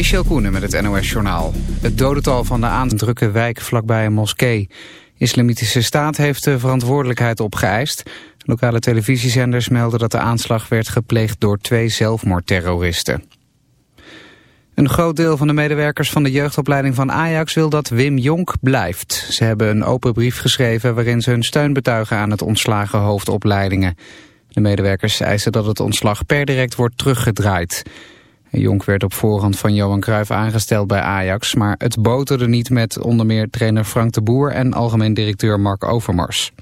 Michel Koenen met het NOS-journaal. Het dodental van de aandrukke wijk vlakbij een moskee. Islamitische Staat heeft de verantwoordelijkheid opgeëist. Lokale televisiezenders melden dat de aanslag werd gepleegd door twee zelfmoordterroristen. Een groot deel van de medewerkers van de jeugdopleiding van Ajax wil dat Wim Jonk blijft. Ze hebben een open brief geschreven waarin ze hun steun betuigen aan het ontslagen hoofdopleidingen. De medewerkers eisen dat het ontslag per direct wordt teruggedraaid. Jonk werd op voorhand van Johan Cruijff aangesteld bij Ajax... maar het boterde niet met onder meer trainer Frank de Boer... en algemeen directeur Mark Overmars.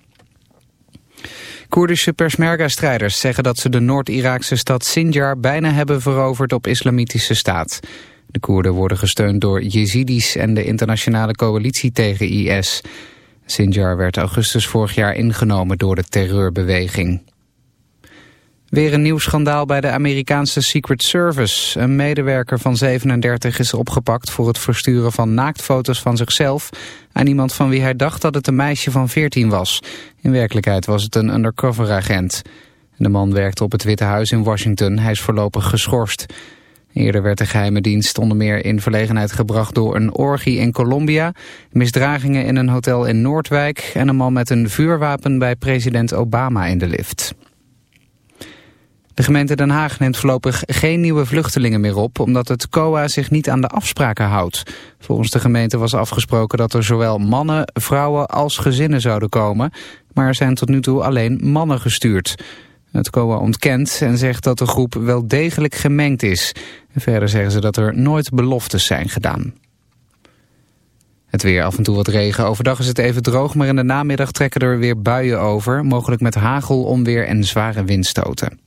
Koerdische Peshmerga-strijders zeggen dat ze de Noord-Iraakse stad Sinjar... bijna hebben veroverd op islamitische staat. De Koerden worden gesteund door Jezidis en de internationale coalitie tegen IS. Sinjar werd augustus vorig jaar ingenomen door de terreurbeweging. Weer een nieuw schandaal bij de Amerikaanse Secret Service. Een medewerker van 37 is opgepakt voor het versturen van naaktfoto's van zichzelf... aan iemand van wie hij dacht dat het een meisje van 14 was. In werkelijkheid was het een undercover agent. De man werkte op het Witte Huis in Washington. Hij is voorlopig geschorst. Eerder werd de geheime dienst onder meer in verlegenheid gebracht door een orgie in Colombia, misdragingen in een hotel in Noordwijk en een man met een vuurwapen bij president Obama in de lift. De gemeente Den Haag neemt voorlopig geen nieuwe vluchtelingen meer op... omdat het COA zich niet aan de afspraken houdt. Volgens de gemeente was afgesproken dat er zowel mannen, vrouwen als gezinnen zouden komen... maar er zijn tot nu toe alleen mannen gestuurd. Het COA ontkent en zegt dat de groep wel degelijk gemengd is. Verder zeggen ze dat er nooit beloftes zijn gedaan. Het weer af en toe wat regen. Overdag is het even droog, maar in de namiddag trekken er weer buien over. Mogelijk met hagel, onweer en zware windstoten.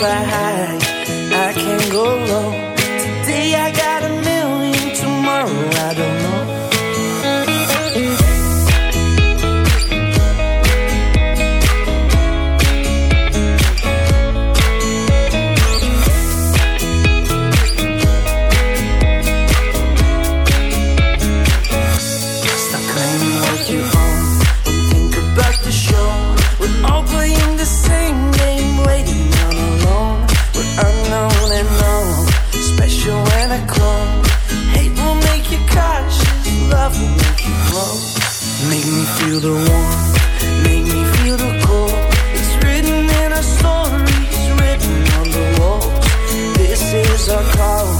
fly high. I can go low. Hate will make you cautious, love will make you. Make me feel the warmth, make me feel the cold. It's written in our stories, written on the. This is our call.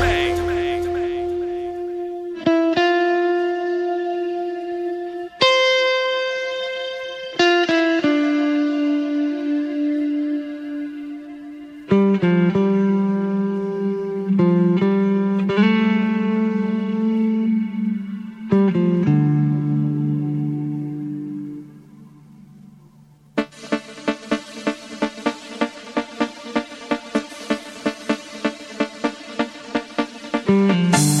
Mm-hmm.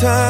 Time.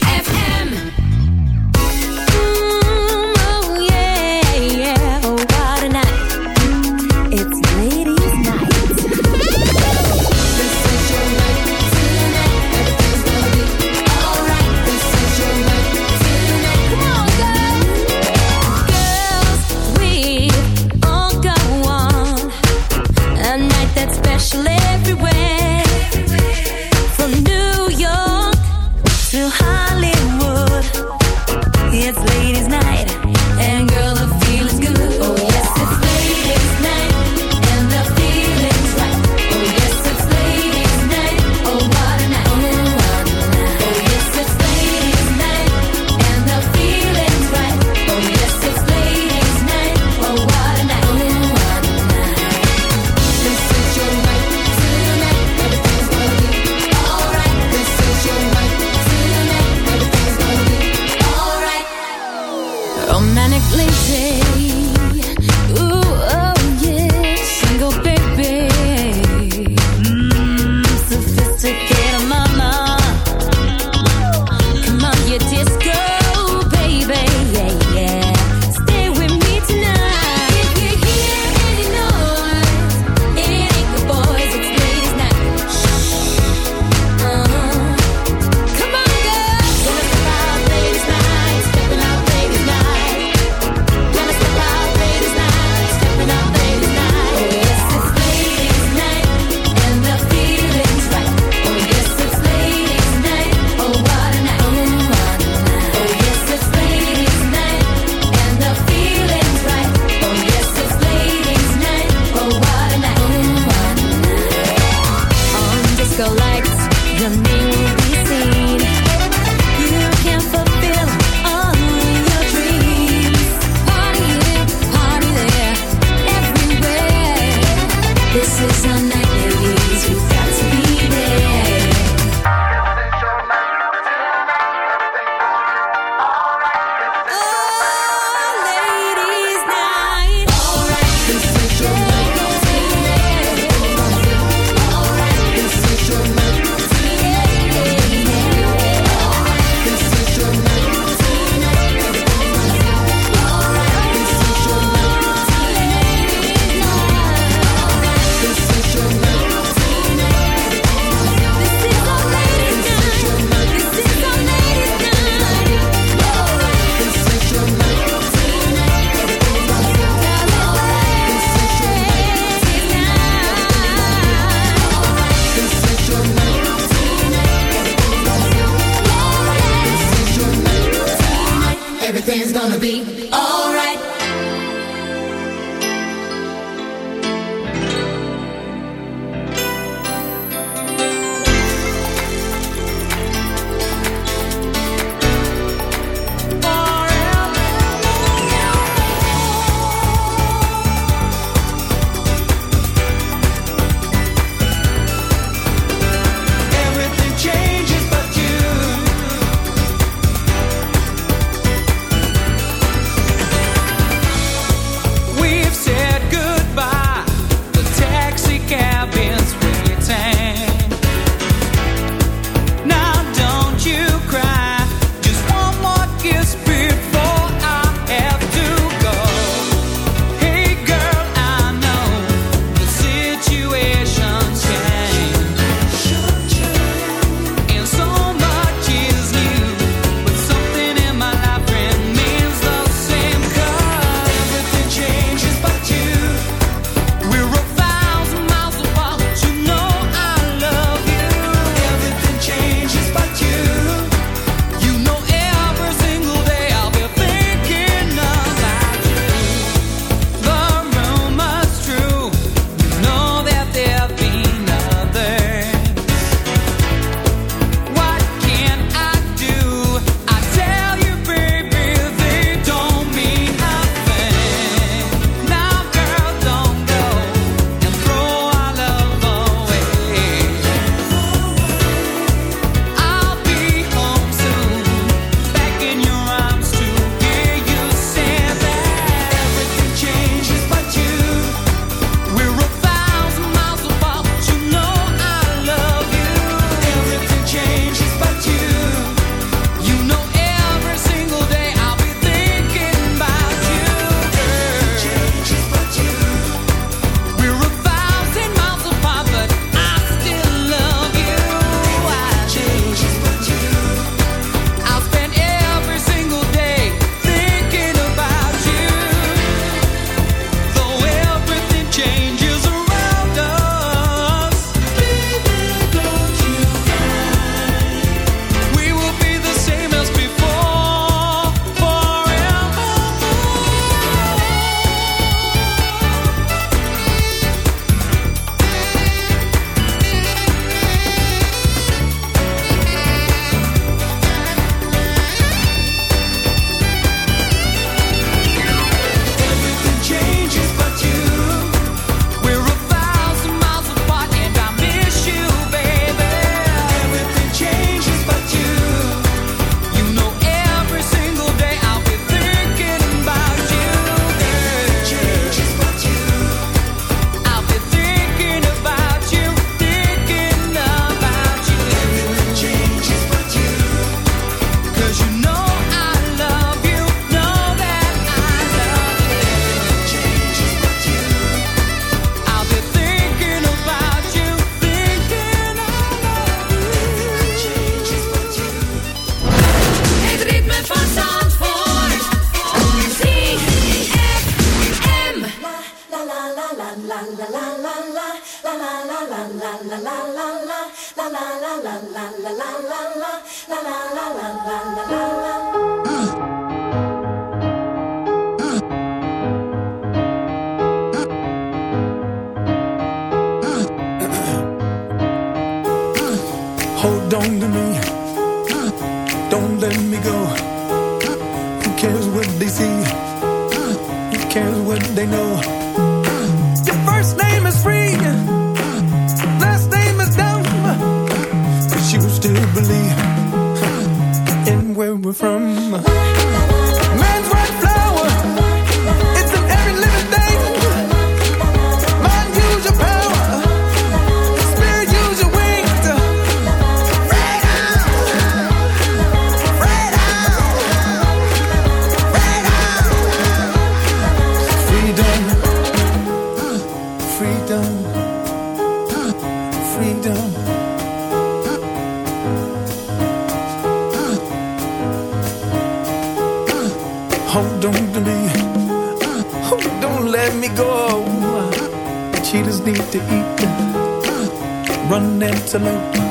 Absolute.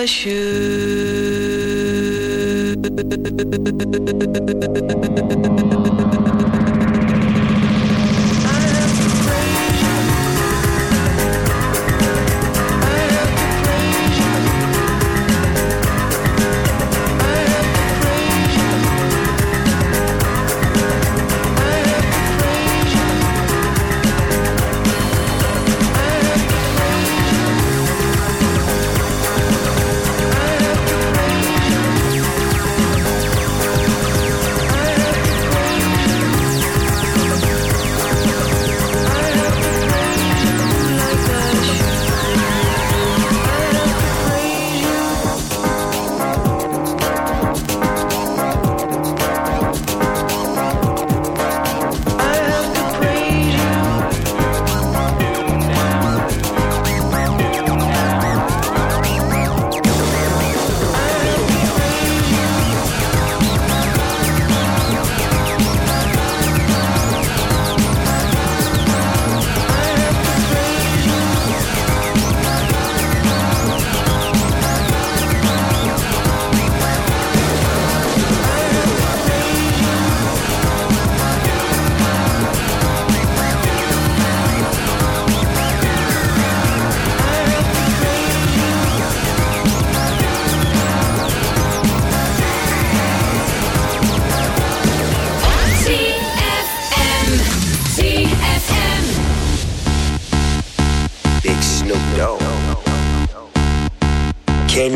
Can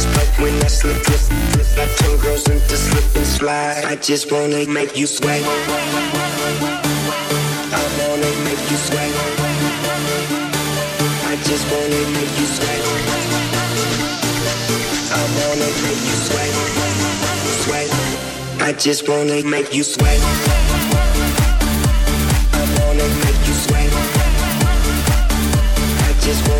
apologize, but when I slip, slip, slip, I turn girls into slip and slide. I just wanna make you sweat. I wanna make you sweat. I just wanna make you sweat. I wanna make you sweat. Sweat. I just wanna make you sweat. I wanna make you sweat. I just wanna